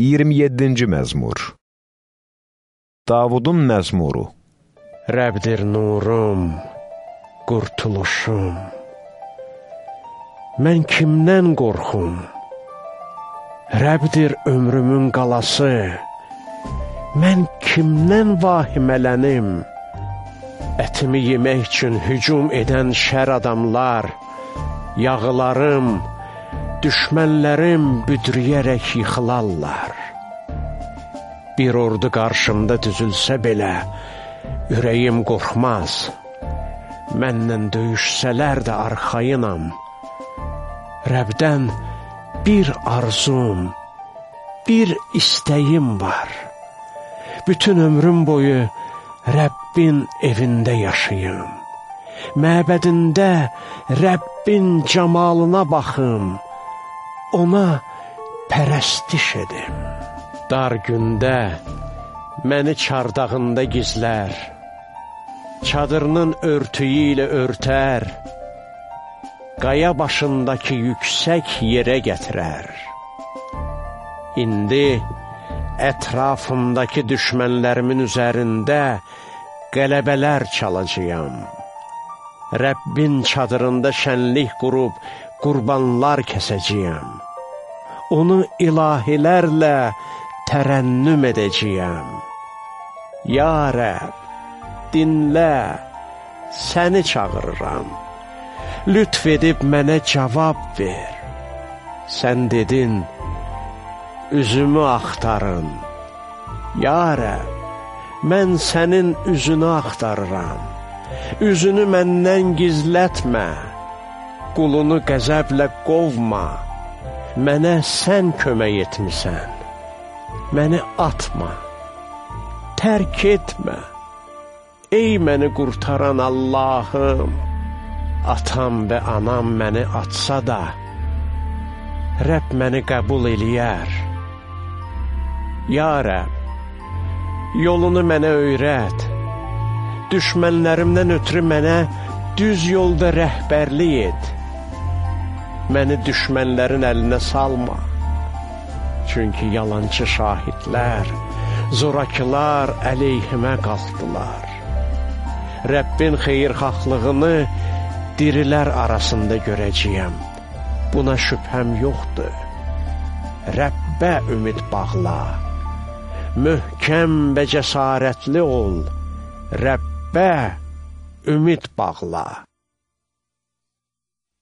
27-ci məzmur Davudun məzmuru Rəbdir nurum, qurtuluşum. Mən kimdən qorxum? Rəbdir ömrümün qalası. Mən kimdən vahimələnim? Ətimi yemək üçün hücum edən şər adamlar, yağılarım, düşmənlərim büdrüyərək yıxılarlar. Bir ordu qarşımda düzülsə belə, ürəyim qorxmaz. Məndən döyüşsələr də arxayınam. Rəbdən bir arzum, bir istəyim var. Bütün ömrüm boyu Rəbbin evində yaşayım. Məbədində Rəbbin camalına baxım ona pərəstiş edim. Dar gündə məni çardağında gizlər, çadırının örtüyü ilə örtər, qaya başındakı yüksək yerə gətirər. İndi ətrafımdakı düşmənlərimin üzərində qələbələr çalacağam. Rəbbin çadırında şənlik qurub qurbanlar kəsəcəyəm. Onu ilahilərlə tərənnüm edəcəyəm. Ya Rəb, dinlə, səni çağırıram. Lütf edib mənə cavab ver. Sən dedin, üzümü axtarın. Ya Rəb, mən sənin üzünü axtarıram. Üzünü məndən gizlətmə qulunu qəzəblə qovma, mənə sən kömək etmisən, məni atma, tərk etmə, ey məni qurtaran Allahım, atam və anam məni atsa da, Rəbb məni qəbul eləyər. Ya Rəbb, yolunu mənə öyrət, düşmənlərimdən ötürü mənə düz yolda rəhbərlik et məni düşmənlərin əlinə salma. Çünki yalancı şahidlər, zorakılar əleyhimə qalxdılar. Rəbbin xeyirxahlığını dirilər arasında görəcəyəm. Buna şübhəm yoxdur. Rəbbə ümid bağla. Möhkəm və cəsarətli ol. Rəbbə ümid bağla.